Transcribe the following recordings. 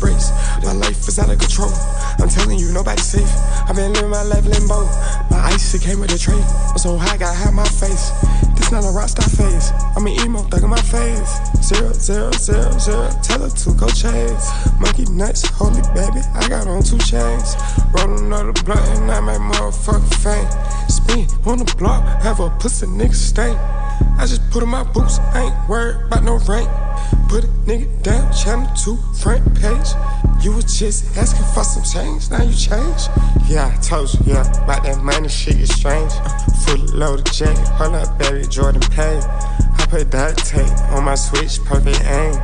My life is out of control. I'm telling you, nobody's safe. I've been living my life limbo. My ice, it came with a tray. I'm so high, gotta hide my face. This not a rockstar phase. I'm an emo, thug in my face. Zero, zero, zero, zero. Tell her to go chase. Monkey nuts, holy baby. I got on two chains. Roll another blunt and I make motherfucker faint. Spin on the block, have a pussy nigga stain. I just put on my boots, I ain't worried about no rank. Put a nigga down, channel 2, front page. You was just asking for some change, now you change. Yeah, I told you, yeah, about that money shit is strange. Uh, full loaded jacket, hold up, baby, Jordan Pay. I put duct tape on my switch, perfect aim.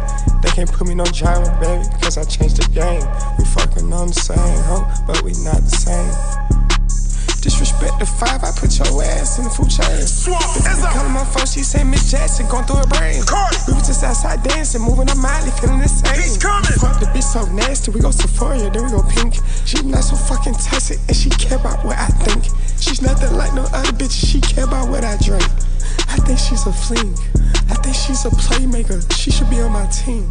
They can't put me no gyro, baby, cause I changed the game. We fucking on the same hoe, but we not the same. Disrespect the five, I put your ass in the food chain. Swamp, Calling my phone, she say Miss Jackson going through her brain. Cardi. We was just outside dancing, moving her Miley, feeling the same. He's coming. Fuck the bitch so nasty, we go Sephora, then we go pink. She not so fucking toxic, and she care about what I think. She's nothing like no other bitch, she care about what I drink. I think she's a fling. I think she's a playmaker. She should be on my team.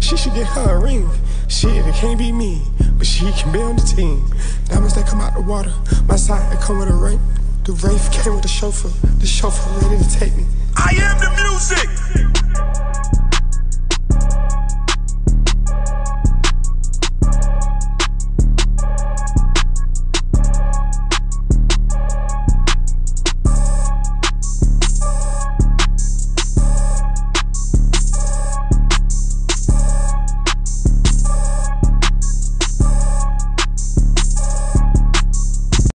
She should get her a ring. Shit, it can't be me, but she can be on the team. Diamonds that come out the water. My side, it come with a ring. The Wraith came with a chauffeur. The chauffeur ready to take me. I am the music.